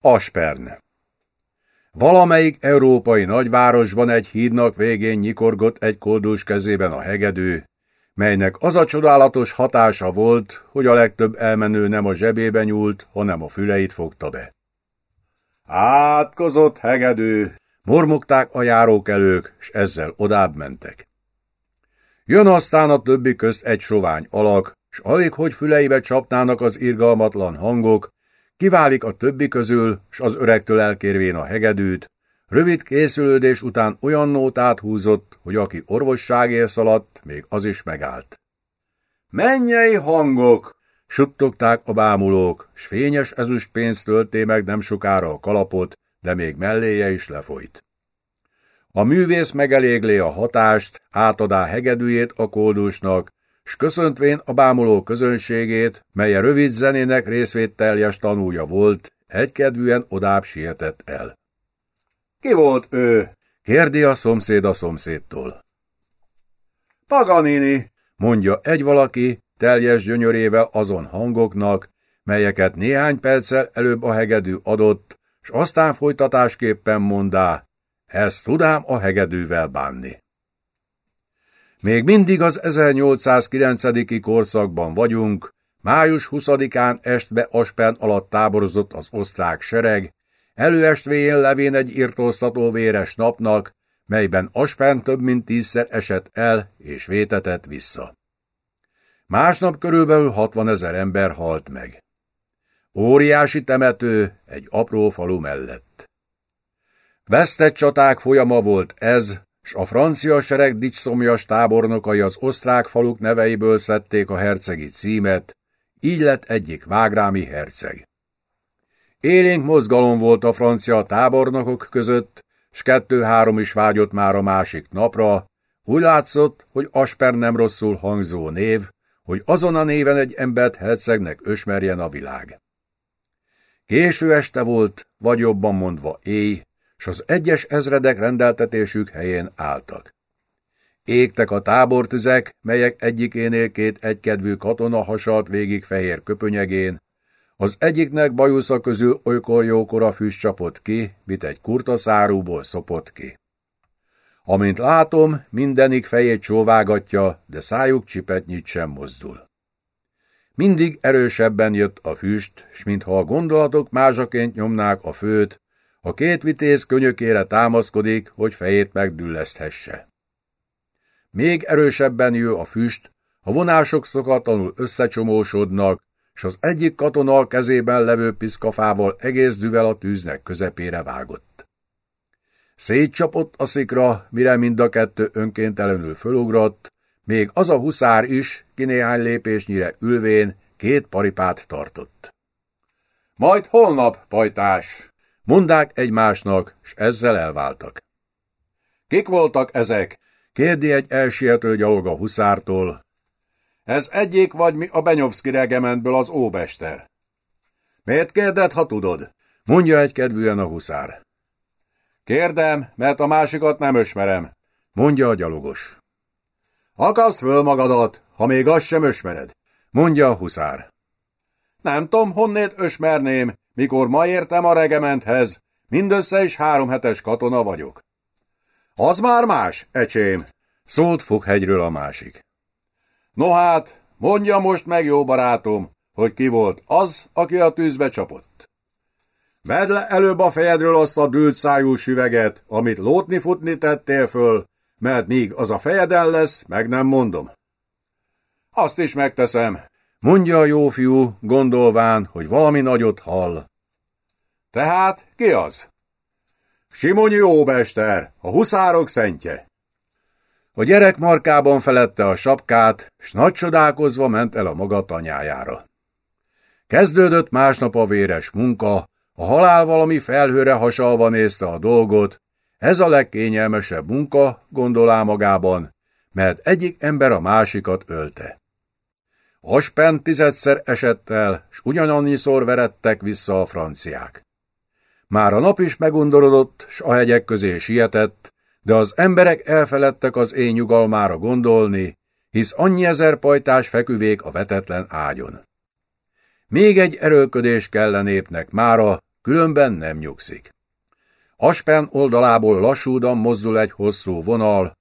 Aspern Valamelyik európai nagyvárosban egy hídnak végén nyikorgott egy koldus kezében a hegedű, melynek az a csodálatos hatása volt, hogy a legtöbb elmenő nem a zsebébe nyúlt, hanem a füleit fogta be. Átkozott hegedű, mormogták a járókelők, s ezzel odább mentek. Jön aztán a többi közt egy sovány alak, s alig, hogy füleibe csapnának az irgalmatlan hangok, kiválik a többi közül, s az öregtől elkérvén a hegedűt, rövid készülődés után olyan nótát húzott, hogy aki orvosságért szaladt, még az is megállt. Mennyei hangok! suttogták a bámulók, s fényes ezüst pénzt tölté meg nem sokára a kalapot, de még melléje is lefolyt. A művész megelégli a hatást, átadá hegedűjét a koldusnak, s köszöntvén a bámuló közönségét, mely a rövid zenének részvételjes tanúja volt, egykedvűen odább sietett el. Ki volt ő? kérdi a szomszéd a szomszédtól. Paganini, mondja egy valaki, teljes gyönyörével azon hangoknak, melyeket néhány perccel előbb a hegedű adott, s aztán folytatásképpen mondá, ezt tudám a hegedűvel bánni. Még mindig az 1809. korszakban vagyunk, május 20-án estbe Aspen alatt táborozott az osztrák sereg, előestvén levén egy írtóztató véres napnak, melyben Aspen több mint tízszer esett el és vétetett vissza. Másnap körülbelül 60 ezer ember halt meg. Óriási temető egy apró falu mellett. Vesztett csaták folyama volt ez, s a francia sereg dicsszomjas tábornokai az osztrák faluk neveiből szedték a hercegi címet, így lett egyik vágrámi herceg. Élénk mozgalom volt a francia tábornokok között, s kettő-három is vágyott már a másik napra, úgy látszott, hogy Asper nem rosszul hangzó név, hogy azon a néven egy embert hercegnek ösmerjen a világ. Késő este volt, vagy jobban mondva éj, s az egyes ezredek rendeltetésük helyén álltak. Égtek a tábortüzek, melyek egyikénél két egykedvű katona hasalt végig fehér köpönyegén, az egyiknek bajusza közül olykor jókora füst csapott ki, mit egy kurtaszárúból szopott ki. Amint látom, mindenik fejét csóvágatja, de szájuk csipetnyit sem mozdul. Mindig erősebben jött a füst, s mintha a gondolatok másaként nyomnák a főt, a két vitéz könyökére támaszkodik, hogy fejét megdülleszthesse. Még erősebben jő a füst, a vonások szokatlanul összecsomósodnak, s az egyik katona kezében levő piszkafával egész düvel a tűznek közepére vágott. Szétcsapott a szikra, mire mind a kettő önkéntelenül fölugrott, még az a huszár is, ki néhány lépésnyire ülvén, két paripát tartott. Majd holnap, pajtás, mondák egymásnak, s ezzel elváltak. Kik voltak ezek? kérdi egy elsiető gyalog a huszártól. Ez egyik vagy mi a Benyovszki regementből az óbester. Miért kérded, ha tudod? mondja egy kedvűen a huszár. Kérdem, mert a másikat nem ösmerem, mondja a gyalogos. Akaszt föl magadat, ha még azt sem ösmered, mondja a huszár. Nem tudom, honnét ösmerném, mikor ma értem a regementhez, mindössze is három hetes katona vagyok. Az már más, ecsém, szólt Foghegyről a másik. No hát, mondja most meg, jó barátom, hogy ki volt az, aki a tűzbe csapott. Vedd le előbb a fejedről azt a dült szájú süveget, amit lótni-futni tettél föl, mert míg az a fejeden lesz, meg nem mondom. Azt is megteszem, mondja a jó fiú, gondolván, hogy valami nagyot hall. Tehát ki az? Simonyi Óbester, a huszárok szentje. A gyerek markában felette a sapkát, s nagy csodálkozva ment el a maga tanyájára. Kezdődött másnap a véres munka, a halál valami felhőre hasalva nézte a dolgot, ez a legkényelmesebb munka, gondolá magában, mert egyik ember a másikat ölte. Aspen tizedszer esett el, s ugyanannyiszor verettek vissza a franciák. Már a nap is megundorodott, s a hegyek közé sietett, de az emberek elfeledtek az én nyugalmára gondolni, hisz annyi ezer pajtás feküvék a vetetlen ágyon. Még egy erőlködés kell népnek mára, különben nem nyugszik. Aspen oldalából lassúdan mozdul egy hosszú vonal.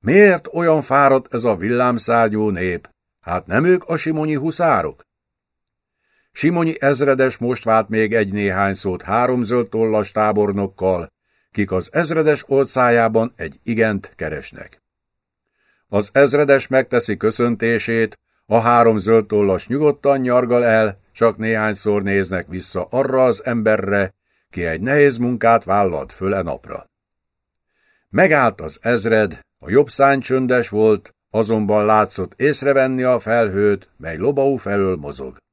Miért olyan fáradt ez a villámszárgyú nép? Hát nem ők a simonyi huszárok? Simonyi ezredes most vált még egy néhány szót három zöld tollas tábornokkal, kik az ezredes olcájában egy igent keresnek. Az ezredes megteszi köszöntését, a három zöld tollas nyugodtan nyargal el, csak néhányszor néznek vissza arra az emberre, ki egy nehéz munkát vállalt föl e napra. Megállt az ezred, a jobb szány csöndes volt, azonban látszott észrevenni a felhőt, mely lobau felől mozog.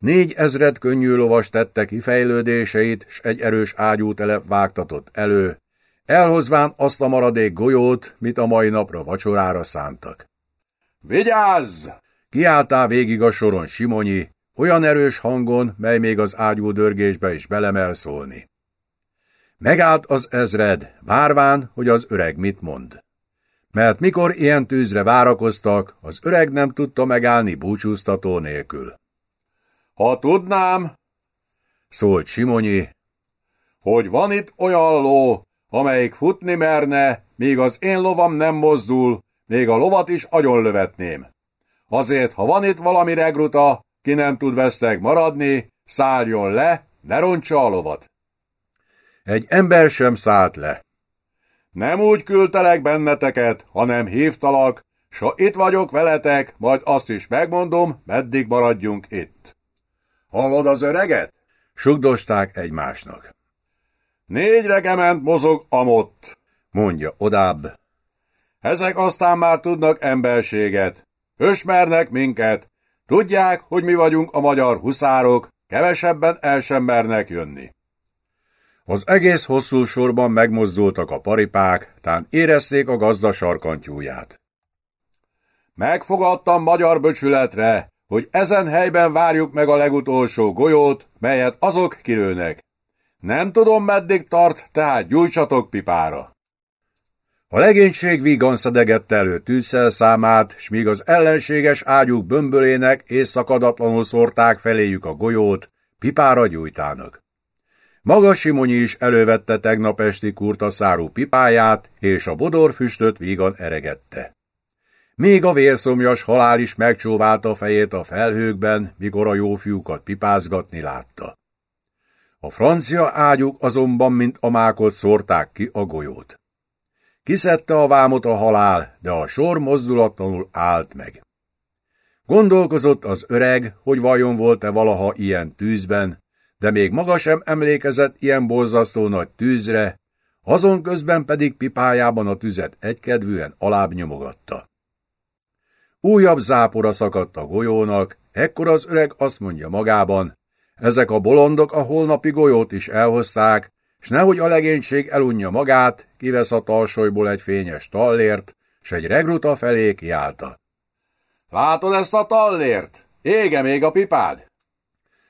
Négy ezred könnyű lovas tette kifejlődéseit, s egy erős ágyútelep vágtatott elő, elhozván azt a maradék golyót, mit a mai napra vacsorára szántak. Vigyázz! Kiáltál végig a soron Simonyi, olyan erős hangon, mely még az ágyú dörgésbe is belemel szólni. Megállt az ezred, várván, hogy az öreg mit mond. Mert mikor ilyen tűzre várakoztak, az öreg nem tudta megállni búcsúztató nélkül. Ha tudnám, szólt Simonyi, hogy van itt olyan ló, amelyik futni merne, míg az én lovam nem mozdul, még a lovat is agyonlövetném. Azért, ha van itt valami regruta, ki nem tud veszteg maradni, szálljon le, ne roncsa a lovat. Egy ember sem szállt le. Nem úgy küldtelek benneteket, hanem hívtalak, s ha itt vagyok veletek, majd azt is megmondom, meddig maradjunk itt. Hallod az öreget? Sugdosták egymásnak. Négy regement mozog amott, mondja odább. Ezek aztán már tudnak emberséget. Ösmernek minket. Tudják, hogy mi vagyunk a magyar huszárok, kevesebben el sem mernek jönni. Az egész hosszú sorban megmozdultak a paripák, tán érezték a gazda sarkantyúját. Megfogadtam magyar böcsületre, hogy ezen helyben várjuk meg a legutolsó golyót, melyet azok kilőnek. Nem tudom, meddig tart, tehát gyújtsatok pipára. A legénység vígan szedegette elő tűzszel számát, s míg az ellenséges ágyúk bömbölének és szakadatlanul szórták feléjük a golyót, pipára gyújtának. Maga Simonyi is elővette tegnap esti kurta szárú pipáját, és a bodorfüstöt vígan eregette. Még a vérszomjas halál is megcsóválta a fejét a felhőkben, mikor a jó fiúkat pipázgatni látta. A francia ágyuk azonban, mint a mákot szórták ki a golyót. Kiszedte a vámot a halál, de a sor mozdulatlanul állt meg. Gondolkozott az öreg, hogy vajon volt-e valaha ilyen tűzben, de még maga sem emlékezett ilyen borzasztó nagy tűzre, azon közben pedig pipájában a tüzet egykedvűen alább nyomogatta. Újabb zápora szakadt a golyónak, ekkor az öreg azt mondja magában, ezek a bolondok a holnapi golyót is elhozták, s nehogy a legénység elunja magát, kivesz a talsolyból egy fényes tallért, s egy regruta felé kiállta. Látod ezt a tallért? Ége még a pipád?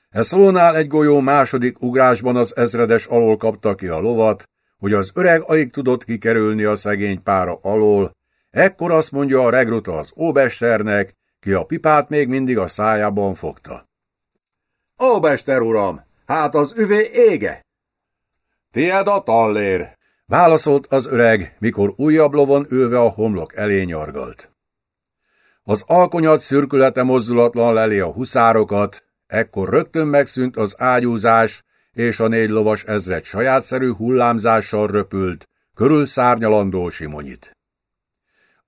E szónál egy golyó második ugrásban az ezredes alól kapta ki a lovat, hogy az öreg alig tudott kikerülni a szegény pára alól, ekkor azt mondja a regruta az óbesternek, ki a pipát még mindig a szájában fogta. Óbester uram, hát az üvé ége! Tied a tallér, válaszolt az öreg, mikor újabb lovon ülve a homlok elé nyargalt. Az alkonyat szürkülete mozdulatlan leli a huszárokat, ekkor rögtön megszűnt az ágyúzás, és a négy lovas ezred sajátszerű hullámzással röpült, körül szárnyalandó Simonyit.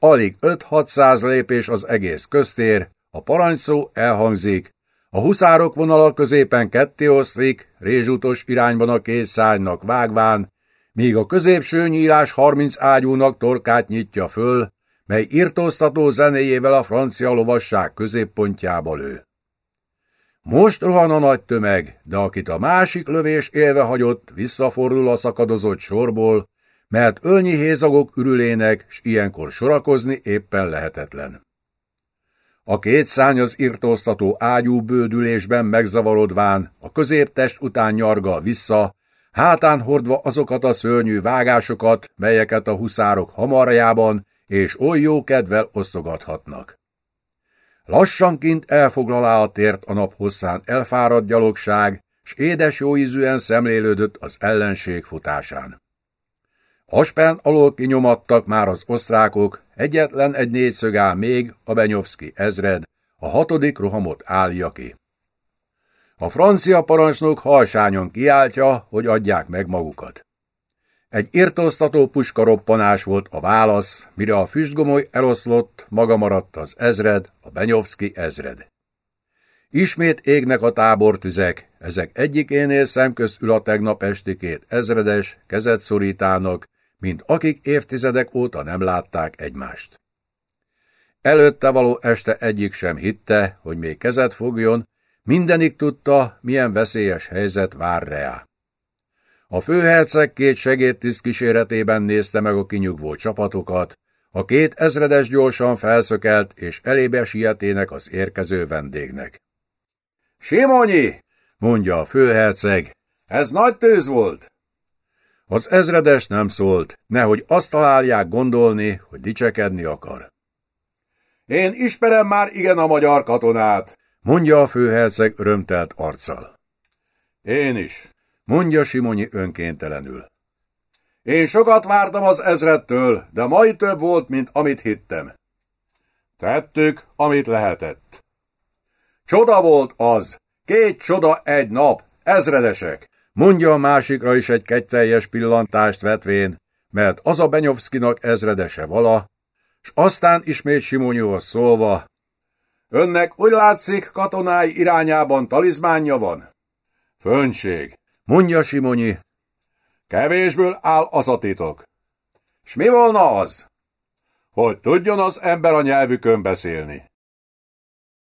Alig 5-600 lépés az egész köztér, a parancsszó elhangzik, a huszárok vonala középen ketté oszlik, rézsutos irányban a két szárnynak vágván, míg a középső nyílás harminc ágyúnak torkát nyitja föl, mely irtóztató zenéjével a francia lovasság középpontjába lő. Most rohan a nagy tömeg, de akit a másik lövés élve hagyott, visszafordul a szakadozott sorból, mert ölnyi hézagok ürülének, s ilyenkor sorakozni éppen lehetetlen. A két szány az irtóztató ágyú bődülésben megzavarodván, a középtest után nyargal vissza, hátán hordva azokat a szörnyű vágásokat, melyeket a huszárok hamarjában és oly jó kedvel osztogathatnak. Lassanként elfoglalá a tért a nap hosszán elfáradt gyalogság, s édes jóízűen szemlélődött az ellenség futásán. Aspen alól kinyomattak már az osztrákok, egyetlen egy négyszög áll még, a Benyovszki ezred, a hatodik rohamot állja ki. A francia parancsnok halsányon kiáltja, hogy adják meg magukat. Egy irtóztató puskaroppanás volt a válasz, mire a füstgomoly eloszlott, maga maradt az ezred, a Benyovszki ezred. Ismét égnek a tábortüzek, ezek egyikénél szemközt ül a tegnap esti két ezredes, kezet szorítának, mint akik évtizedek óta nem látták egymást. Előtte való este egyik sem hitte, hogy még kezet fogjon, mindenik tudta, milyen veszélyes helyzet vár rá. A főherceg két segédtiszt kíséretében nézte meg a kinyugvó csapatokat, a két ezredes gyorsan felszökelt, és elébe sietének az érkező vendégnek. Simonyi, mondja a főherceg, ez nagy tűz volt. Az ezredes nem szólt, nehogy azt találják gondolni, hogy dicsekedni akar. Én ismerem már igen a magyar katonát, mondja a főherceg örömtelt arccal. Én is, mondja Simonyi önkéntelenül. Én sokat vártam az ezrettől, de mai több volt, mint amit hittem. Tettük, amit lehetett. Csoda volt az, két csoda egy nap, ezredesek, mondja a másikra is egy kegyteljes pillantást vetvén, mert az a Benyovszkinak ezredese vala, s aztán ismét Simonyóhoz szólva, Önnek úgy látszik, katonái irányában talizmánja van? Fönség, mondja Simonyi. Kevésből áll az a titok. S mi volna az? Hogy tudjon az ember a nyelvükön beszélni.